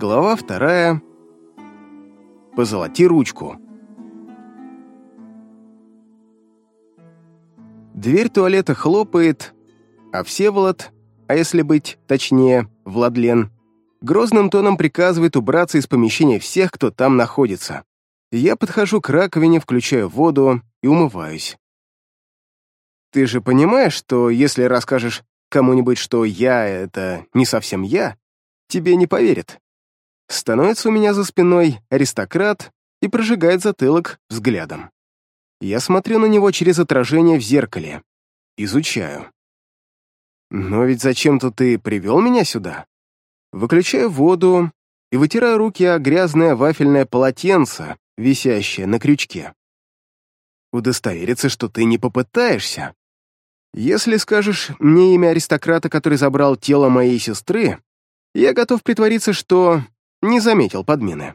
Глава вторая. Позолоти ручку. Дверь туалета хлопает, а Всеволод, а если быть точнее, Владлен, грозным тоном приказывает убраться из помещения всех, кто там находится. Я подхожу к раковине, включаю воду и умываюсь. Ты же понимаешь, что если расскажешь кому-нибудь, что я — это не совсем я, тебе не поверят. Становится у меня за спиной аристократ и прожигает затылок взглядом. Я смотрю на него через отражение в зеркале. Изучаю. Но ведь зачем-то ты привел меня сюда? Выключаю воду и вытираю руки о грязное вафельное полотенце, висящее на крючке. Удостовериться, что ты не попытаешься. Если скажешь мне имя аристократа, который забрал тело моей сестры, я готов притвориться, что не заметил подмены.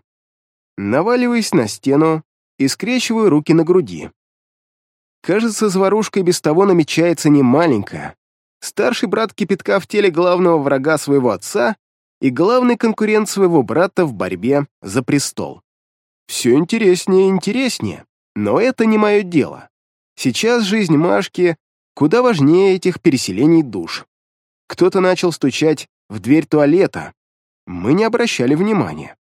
Наваливаюсь на стену и скрещиваю руки на груди. Кажется, заварушка без того намечается немаленькая. Старший брат кипятка в теле главного врага своего отца и главный конкурент своего брата в борьбе за престол. Все интереснее и интереснее, но это не мое дело. Сейчас жизнь Машки куда важнее этих переселений душ. Кто-то начал стучать в дверь туалета, мы не обращали внимания.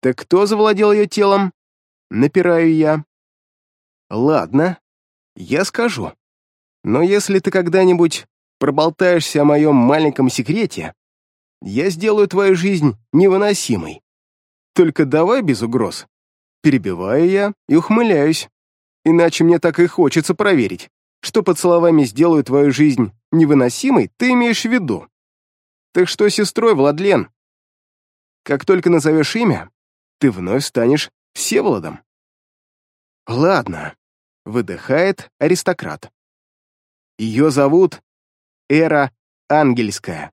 «Так кто завладел ее телом?» Напираю я. «Ладно, я скажу. Но если ты когда-нибудь проболтаешься о моем маленьком секрете, я сделаю твою жизнь невыносимой. Только давай без угроз». Перебиваю я и ухмыляюсь. Иначе мне так и хочется проверить, что под словами «сделаю твою жизнь невыносимой» ты имеешь в виду. Так что сестрой, Владлен? Как только назовешь имя, ты вновь станешь Всеволодом. Ладно, выдыхает аристократ. Ее зовут Эра Ангельская.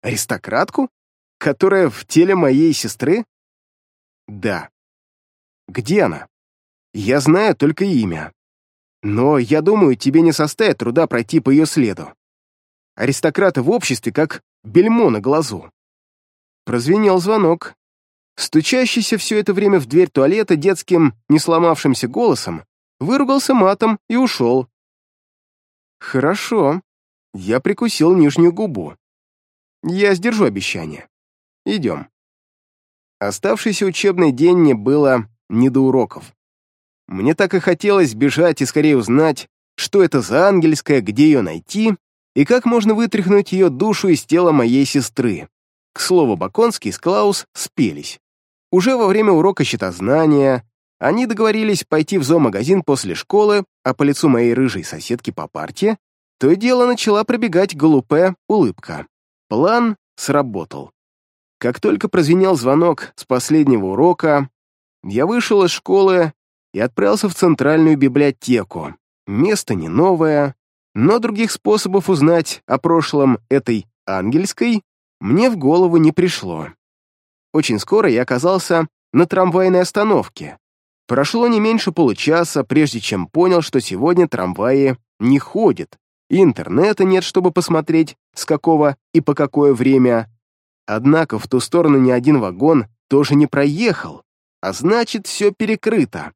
Аристократку? Которая в теле моей сестры? Да. Где она? Я знаю только имя. Но, я думаю, тебе не составит труда пройти по ее следу. Аристократы в обществе как бельмо на глазу. Прозвенел звонок. Стучащийся все это время в дверь туалета детским, не сломавшимся голосом, выругался матом и ушел. Хорошо. Я прикусил нижнюю губу. Я сдержу обещание. Идем. Оставшийся учебный день мне было не до уроков. Мне так и хотелось бежать и скорее узнать, что это за ангельская, где ее найти и как можно вытряхнуть ее душу из тела моей сестры. К слову, Баконский с Клаус спелись. Уже во время урока счетознания они договорились пойти в зоомагазин после школы, а по лицу моей рыжей соседки по парте то и дело начала пробегать голубая улыбка. План сработал. Как только прозвенел звонок с последнего урока, я вышел из школы и отправился в центральную библиотеку. Место не новое, но других способов узнать о прошлом этой ангельской мне в голову не пришло. Очень скоро я оказался на трамвайной остановке. Прошло не меньше получаса, прежде чем понял, что сегодня трамваи не ходят, и интернета нет, чтобы посмотреть, с какого и по какое время. Однако в ту сторону ни один вагон тоже не проехал, а значит, все перекрыто.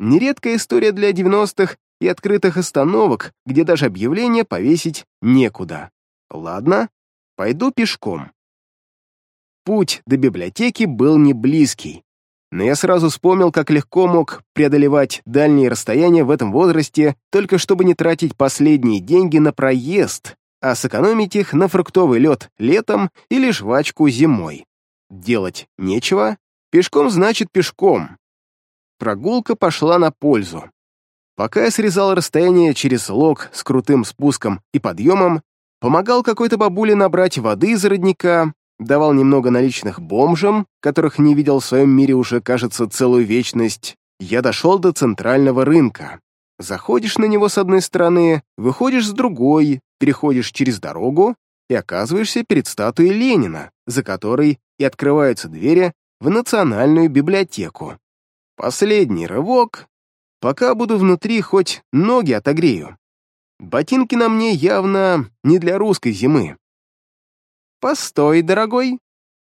Нередкая история для 90-х и открытых остановок, где даже объявление повесить некуда. Ладно, пойду пешком. Путь до библиотеки был не близкий, но я сразу вспомнил, как легко мог преодолевать дальние расстояния в этом возрасте, только чтобы не тратить последние деньги на проезд, а сэкономить их на фруктовый лед летом или жвачку зимой. Делать нечего, пешком значит пешком. Прогулка пошла на пользу. Пока я срезал расстояние через лог с крутым спуском и подъемом, помогал какой-то бабуле набрать воды из родника, давал немного наличных бомжам, которых не видел в своем мире уже, кажется, целую вечность, я дошел до центрального рынка. Заходишь на него с одной стороны, выходишь с другой, переходишь через дорогу и оказываешься перед статуей Ленина, за которой и открываются двери в Национальную библиотеку. Последний рывок, Пока буду внутри, хоть ноги отогрею. Ботинки на мне явно не для русской зимы. Постой, дорогой.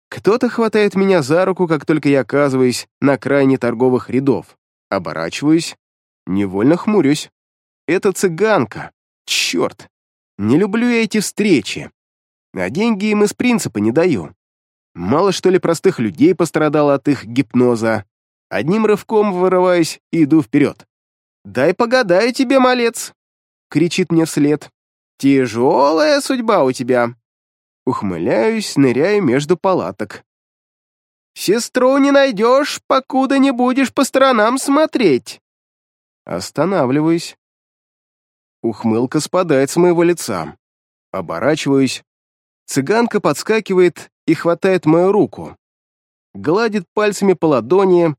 Кто-то хватает меня за руку, как только я оказываюсь на крайне торговых рядов. Оборачиваюсь, невольно хмурюсь. Это цыганка. Черт. Не люблю я эти встречи. А деньги им из принципа не даю. Мало что ли простых людей пострадало от их гипноза. Одним рывком вырываюсь и иду вперед. «Дай погадаю тебе, малец!» — кричит мне вслед. «Тяжелая судьба у тебя!» Ухмыляюсь, ныряю между палаток. «Сестру не найдешь, покуда не будешь по сторонам смотреть!» Останавливаюсь. Ухмылка спадает с моего лица. Оборачиваюсь. Цыганка подскакивает и хватает мою руку. Гладит пальцами по ладони,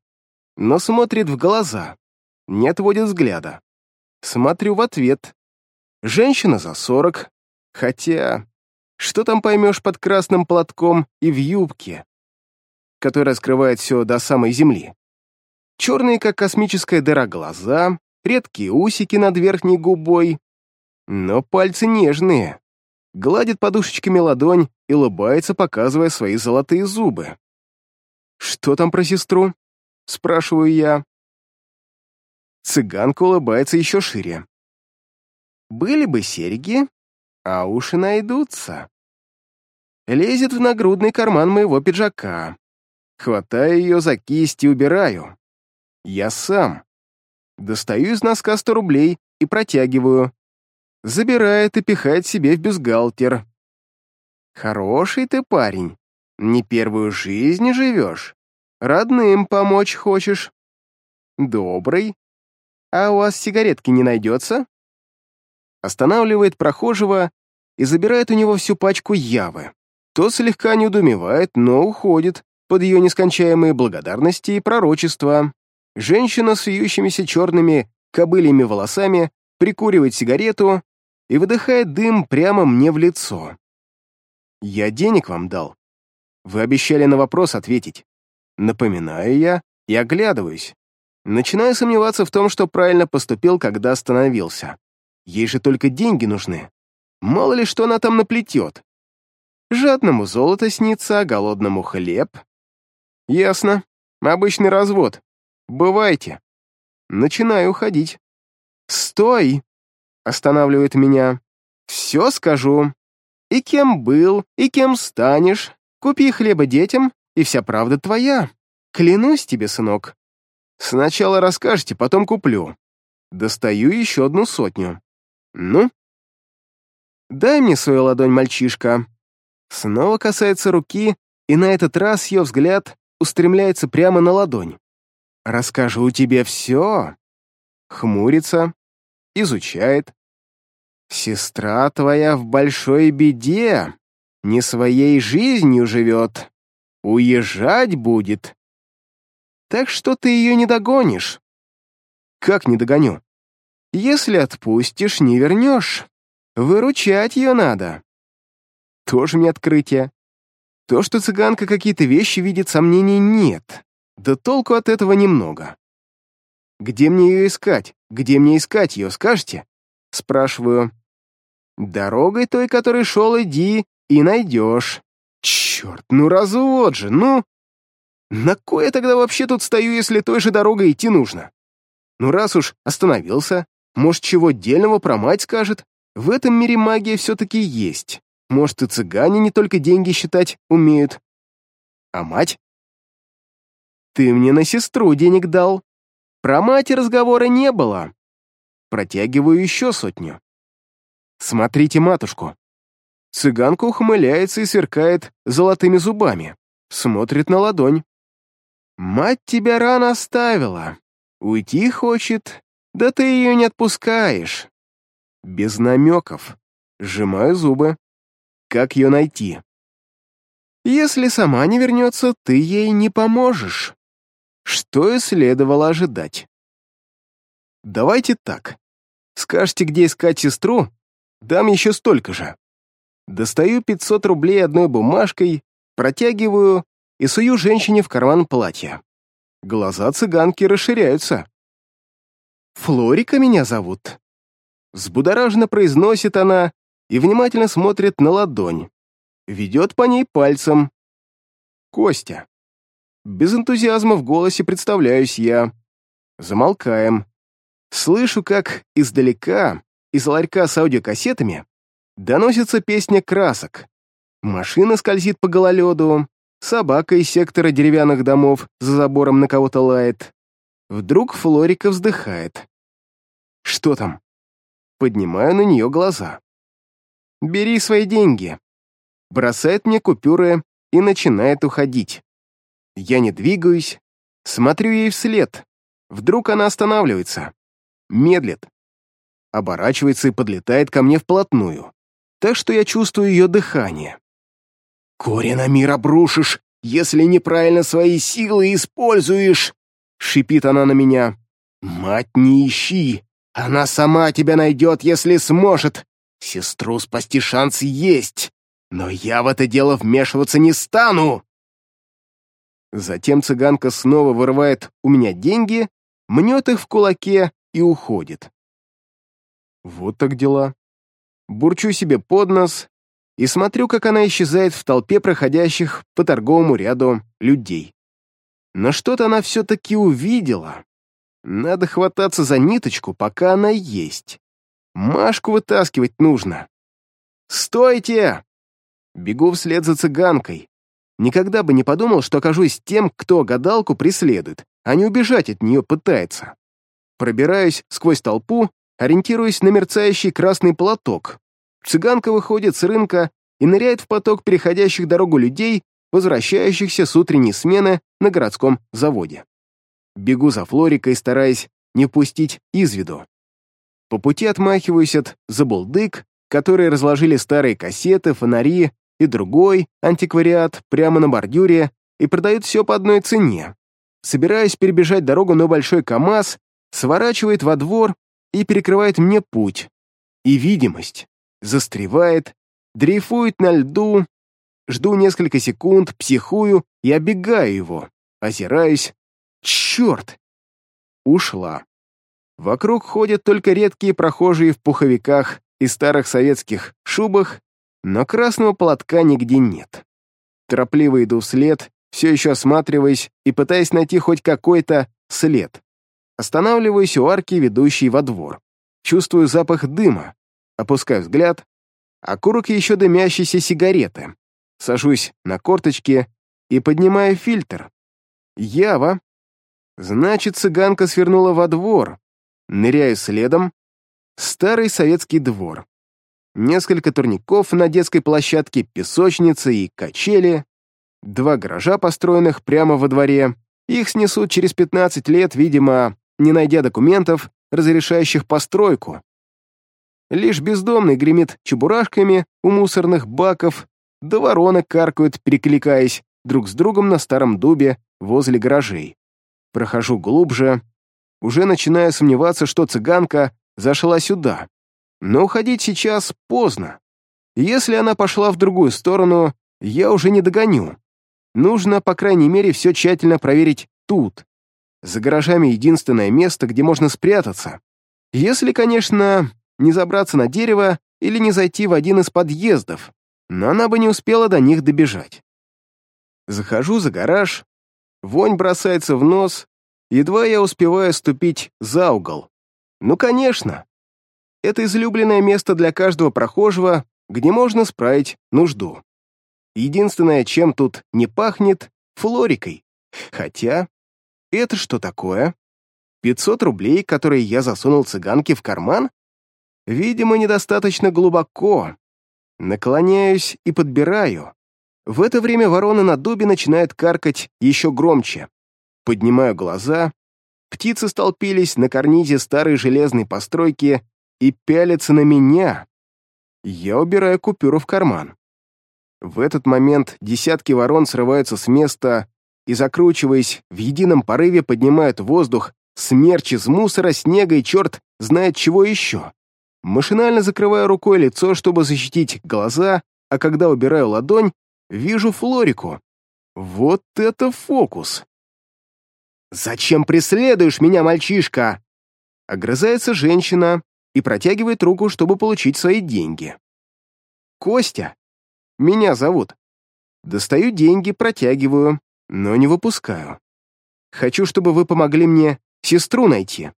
но смотрит в глаза, не отводит взгляда. Смотрю в ответ. Женщина за сорок, хотя... Что там поймешь под красным платком и в юбке, которая скрывает все до самой земли? Черные, как космическая дыра, глаза, редкие усики над верхней губой, но пальцы нежные. Гладит подушечками ладонь и улыбается, показывая свои золотые зубы. «Что там про сестру?» — спрашиваю я. Цыганка улыбается еще шире. «Были бы серьги, а уши найдутся». Лезет в нагрудный карман моего пиджака. Хватаю ее за кисть и убираю. Я сам. Достаю из носка сто рублей и протягиваю. Забирает и пихает себе в бюстгальтер. Хороший ты парень. Не первую жизнь живешь. Родным помочь хочешь. Добрый. А у вас сигаретки не найдется? Останавливает прохожего и забирает у него всю пачку явы. Тот слегка недоумевает, но уходит под ее нескончаемые благодарности и пророчества. Женщина с вьющимися черными кобылями волосами прикуривает сигарету и выдыхает дым прямо мне в лицо. «Я денег вам дал. Вы обещали на вопрос ответить. Напоминаю я и оглядываюсь. Начинаю сомневаться в том, что правильно поступил, когда остановился. Ей же только деньги нужны. Мало ли, что она там наплетет. Жадному золото снится, голодному хлеб. Ясно. Обычный развод. Бывайте. Начинаю уходить. «Стой!» — останавливает меня. «Все скажу. И кем был, и кем станешь. Купи хлеба детям, и вся правда твоя. Клянусь тебе, сынок. Сначала расскажете, потом куплю. Достаю еще одну сотню. Ну? Дай мне свою ладонь, мальчишка. Снова касается руки, и на этот раз ее взгляд устремляется прямо на ладонь. «Расскажу тебе все». Хмурится, изучает. «Сестра твоя в большой беде, не своей жизнью живет, уезжать будет. Так что ты ее не догонишь». «Как не догоню?» «Если отпустишь, не вернешь. Выручать ее надо». Тоже мне открытие. То, что цыганка какие-то вещи видит, сомнений нет. Да толку от этого немного. «Где мне ее искать? Где мне искать ее, скажете?» Спрашиваю. «Дорогой той, которой шел, иди, и найдешь». «Черт, ну развод же, ну!» «На кой я тогда вообще тут стою, если той же дорогой идти нужно?» «Ну раз уж остановился, может, чего дельного про мать скажет? В этом мире магия все-таки есть. Может, и цыгане не только деньги считать умеют. А мать? Ты мне на сестру денег дал. Про мать разговора не было. Протягиваю еще сотню. Смотрите матушку. Цыганка ухмыляется и сверкает золотыми зубами. Смотрит на ладонь. Мать тебя рано оставила. Уйти хочет, да ты ее не отпускаешь. Без намеков. Сжимаю зубы. Как ее найти? Если сама не вернется, ты ей не поможешь. Что и следовало ожидать. Давайте так. Скажете, где искать сестру? Дам еще столько же. Достаю 500 рублей одной бумажкой, протягиваю и сую женщине в карман платья. Глаза цыганки расширяются. «Флорика меня зовут». Взбудораженно произносит она и внимательно смотрит на ладонь. Ведет по ней пальцем. Костя. Без энтузиазма в голосе представляюсь я. Замолкаем. Слышу, как издалека, из ларька с аудиокассетами, доносится песня красок. Машина скользит по гололеду, собака из сектора деревянных домов за забором на кого-то лает. Вдруг Флорика вздыхает. «Что там?» Поднимаю на нее глаза. «Бери свои деньги». Бросает мне купюры и начинает уходить. Я не двигаюсь, смотрю ей вслед. Вдруг она останавливается, медлит, оборачивается и подлетает ко мне вплотную, так что я чувствую ее дыхание. «Горе на мир обрушишь, если неправильно свои силы используешь!» — шипит она на меня. «Мать не ищи! Она сама тебя найдет, если сможет! Сестру спасти шанс есть, но я в это дело вмешиваться не стану!» Затем цыганка снова вырывает у меня деньги, мнет их в кулаке и уходит. Вот так дела. Бурчу себе под нос и смотрю, как она исчезает в толпе проходящих по торговому ряду людей. Но что-то она все-таки увидела. Надо хвататься за ниточку, пока она есть. Машку вытаскивать нужно. «Стойте!» Бегу вслед за цыганкой. Никогда бы не подумал, что окажусь тем, кто гадалку преследует, а не убежать от нее пытается. Пробираюсь сквозь толпу, ориентируясь на мерцающий красный платок. Цыганка выходит с рынка и ныряет в поток переходящих дорогу людей, возвращающихся с утренней смены на городском заводе. Бегу за Флорикой, стараясь не пустить из виду. По пути отмахиваюсь от забулдык, которые разложили старые кассеты, фонари и другой антиквариат прямо на бордюре и продают все по одной цене. Собираюсь перебежать дорогу, но большой КАМАЗ сворачивает во двор и перекрывает мне путь. И видимость застревает, дрейфует на льду, жду несколько секунд, психую и оббегаю его, озираюсь. Черт! Ушла. Вокруг ходят только редкие прохожие в пуховиках и старых советских шубах, но красного полотка нигде нет. Торопливо иду вслед, все еще осматриваясь и пытаясь найти хоть какой-то след. Останавливаюсь у арки, ведущей во двор. Чувствую запах дыма, опускаю взгляд, окурок еще дымящейся сигареты. Сажусь на корточки и поднимаю фильтр. Ява. Значит, цыганка свернула во двор. Ныряю следом. Старый советский двор. Несколько турников на детской площадке, песочница и качели. Два гаража, построенных прямо во дворе. Их снесут через 15 лет, видимо, не найдя документов, разрешающих постройку. Лишь бездомный гремит чебурашками у мусорных баков, да вороны каркают, перекликаясь друг с другом на старом дубе возле гаражей. Прохожу глубже, уже начинаю сомневаться, что цыганка зашла сюда. Но уходить сейчас поздно. Если она пошла в другую сторону, я уже не догоню. Нужно, по крайней мере, все тщательно проверить тут. За гаражами единственное место, где можно спрятаться. Если, конечно, не забраться на дерево или не зайти в один из подъездов, но она бы не успела до них добежать. Захожу за гараж, вонь бросается в нос, едва я успеваю ступить за угол. Ну, конечно. Это излюбленное место для каждого прохожего, где можно справить нужду. Единственное, чем тут не пахнет, флорикой. Хотя это что такое? 500 рублей, которые я засунул цыганке в карман? Видимо, недостаточно глубоко. Наклоняюсь и подбираю. В это время ворона на дубе начинает каркать еще громче. Поднимаю глаза. Птицы столпились на карнизе старой железной постройки и пялятся на меня. Я убираю купюру в карман. В этот момент десятки ворон срываются с места и, закручиваясь, в едином порыве поднимают воздух смерч из мусора, снега и черт знает чего еще. Машинально закрываю рукой лицо, чтобы защитить глаза, а когда убираю ладонь, вижу Флорику. Вот это фокус! «Зачем преследуешь меня, мальчишка?» Огрызается женщина и протягивает руку, чтобы получить свои деньги. «Костя, меня зовут. Достаю деньги, протягиваю, но не выпускаю. Хочу, чтобы вы помогли мне сестру найти.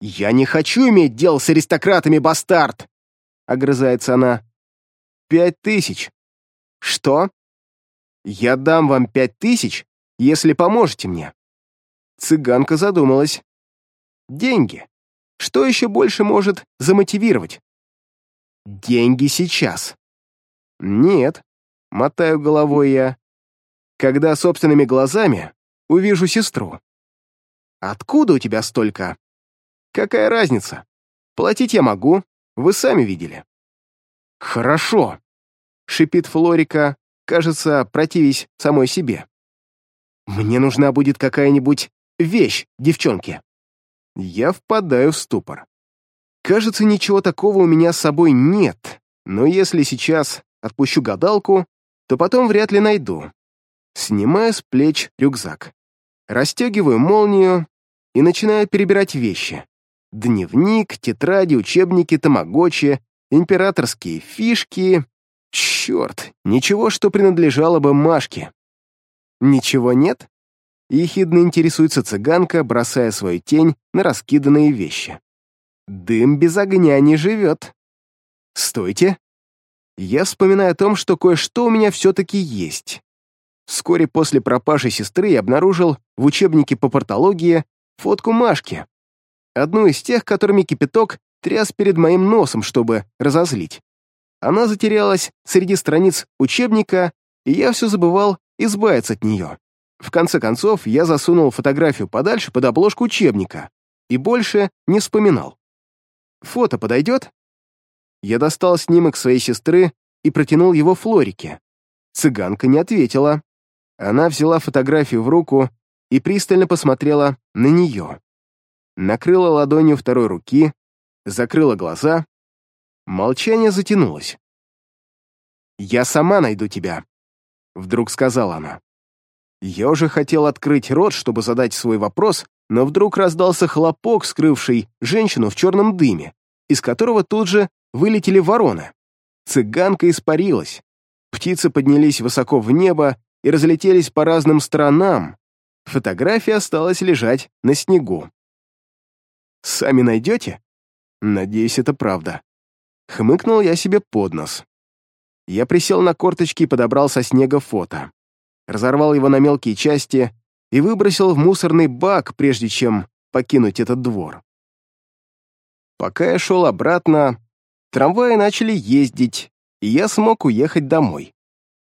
«Я не хочу иметь дело с аристократами, бастард!» — огрызается она. «Пять тысяч». «Что?» «Я дам вам пять тысяч, если поможете мне». Цыганка задумалась. «Деньги. Что еще больше может замотивировать?» «Деньги сейчас». «Нет», — мотаю головой я, «когда собственными глазами увижу сестру». «Откуда у тебя столько?» «Какая разница? Платить я могу, вы сами видели». «Хорошо», — шипит Флорика, кажется, противясь самой себе. «Мне нужна будет какая-нибудь вещь, девчонки». Я впадаю в ступор. Кажется, ничего такого у меня с собой нет, но если сейчас отпущу гадалку, то потом вряд ли найду. Снимаю с плеч рюкзак. Расстегиваю молнию и начинаю перебирать вещи. Дневник, тетради, учебники, тамагочи, императорские фишки. Черт, ничего, что принадлежало бы Машке. Ничего нет? Ехидно интересуется цыганка, бросая свою тень на раскиданные вещи. Дым без огня не живет. Стойте. Я вспоминаю о том, что кое-что у меня все-таки есть. Вскоре после пропажи сестры я обнаружил в учебнике по портологии фотку Машки. Одну из тех, которыми кипяток тряс перед моим носом, чтобы разозлить. Она затерялась среди страниц учебника, и я все забывал избавиться от нее. В конце концов, я засунул фотографию подальше под обложку учебника и больше не вспоминал. Фото подойдет? Я достал снимок своей сестры и протянул его Флорике. Цыганка не ответила. Она взяла фотографию в руку и пристально посмотрела на нее. Накрыла ладонью второй руки, закрыла глаза. Молчание затянулось. «Я сама найду тебя», — вдруг сказала она. Я уже хотел открыть рот, чтобы задать свой вопрос, но вдруг раздался хлопок, скрывший женщину в черном дыме, из которого тут же вылетели вороны. Цыганка испарилась. Птицы поднялись высоко в небо и разлетелись по разным сторонам. Фотография осталась лежать на снегу. «Сами найдете?» Надеюсь, это правда. Хмыкнул я себе под нос. Я присел на корточки и подобрал со снега фото. Разорвал его на мелкие части и выбросил в мусорный бак, прежде чем покинуть этот двор. Пока я шел обратно, трамваи начали ездить, и я смог уехать домой.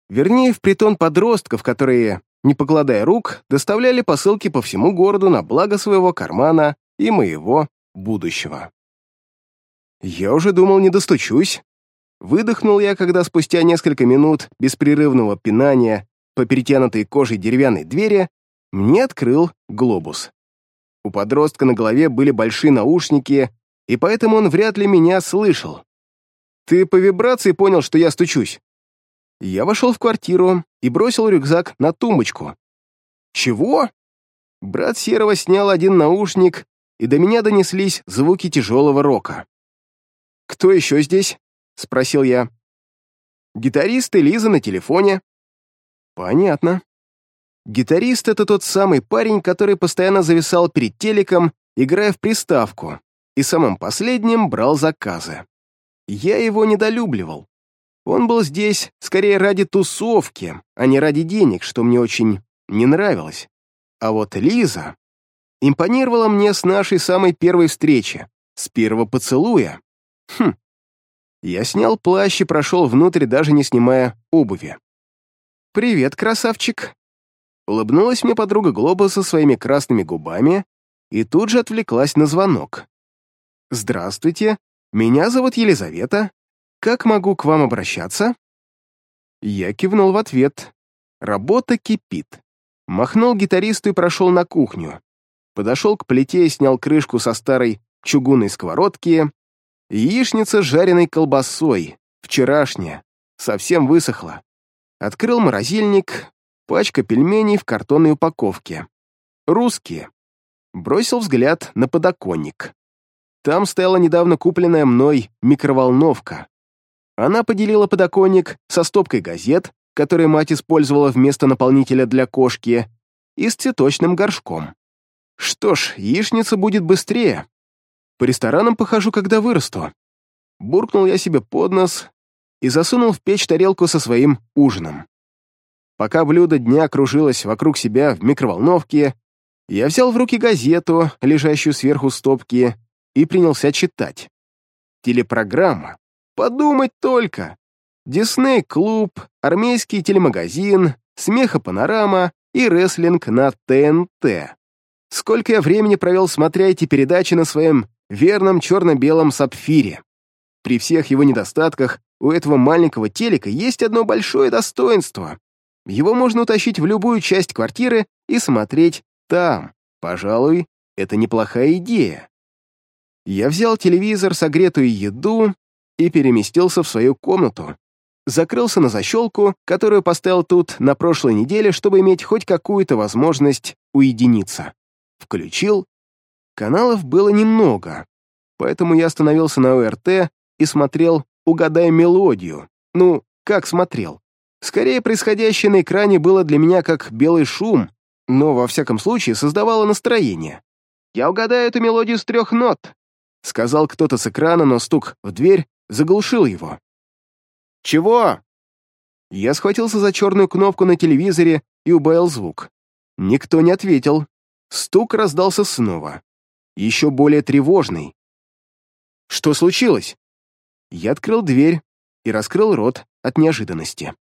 Вернее, в притон подростков, которые, не покладая рук, доставляли посылки по всему городу на благо своего кармана и моего будущего. Я уже думал, не достучусь. Выдохнул я, когда спустя несколько минут беспрерывного пинания по перетянутой кожей деревянной двери мне открыл глобус. У подростка на голове были большие наушники, и поэтому он вряд ли меня слышал. «Ты по вибрации понял, что я стучусь?» Я вошел в квартиру и бросил рюкзак на тумбочку. «Чего?» Брат Серого снял один наушник, и до меня донеслись звуки тяжелого рока. «Кто еще здесь?» — спросил я. «Гитарист и Лиза на телефоне». «Понятно». Гитарист — это тот самый парень, который постоянно зависал перед телеком, играя в приставку, и самым последним брал заказы. Я его недолюбливал. Он был здесь скорее ради тусовки, а не ради денег, что мне очень не нравилось. А вот Лиза импонировала мне с нашей самой первой встречи, с первого поцелуя. Хм. Я снял плащ и прошел внутрь, даже не снимая обуви. «Привет, красавчик!» Улыбнулась мне подруга Глоба со своими красными губами и тут же отвлеклась на звонок. «Здравствуйте, меня зовут Елизавета. Как могу к вам обращаться?» Я кивнул в ответ. Работа кипит. Махнул гитаристу и прошел на кухню. Подошел к плите и снял крышку со старой чугунной сковородки. Яичница с жареной колбасой, вчерашняя, совсем высохла. Открыл морозильник, пачка пельменей в картонной упаковке. Русские. Бросил взгляд на подоконник. Там стояла недавно купленная мной микроволновка. Она поделила подоконник со стопкой газет, который мать использовала вместо наполнителя для кошки, и с цветочным горшком. Что ж, яичница будет быстрее. По ресторанам похожу, когда вырасту. Буркнул я себе под нос и засунул в печь тарелку со своим ужином. Пока блюдо дня кружилось вокруг себя в микроволновке, я взял в руки газету, лежащую сверху стопки, и принялся читать. Телепрограмма. Подумать только. Дисней-клуб, армейский телемагазин, смеха-панорама и рестлинг на ТНТ. Сколько я времени провел, смотря эти передачи на своем верном черно-белом сапфире. При всех его недостатках у этого маленького телека есть одно большое достоинство. Его можно утащить в любую часть квартиры и смотреть там. Пожалуй, это неплохая идея. Я взял телевизор, согретую еду и переместился в свою комнату. Закрылся на защелку, которую поставил тут на прошлой неделе, чтобы иметь хоть какую-то возможность уединиться. Включил. Каналов было немного, поэтому я остановился на ОРТ и смотрел «Угадай мелодию». Ну, как смотрел? Скорее, происходящее на экране было для меня как белый шум, но, во всяком случае, создавало настроение. «Я угадаю эту мелодию с трех нот», — сказал кто-то с экрана, но стук в дверь заглушил его. «Чего?» Я схватился за черную кнопку на телевизоре и убавил звук. Никто не ответил. Стук раздался снова. Еще более тревожный. «Что случилось?» Я открыл дверь и раскрыл рот от неожиданности.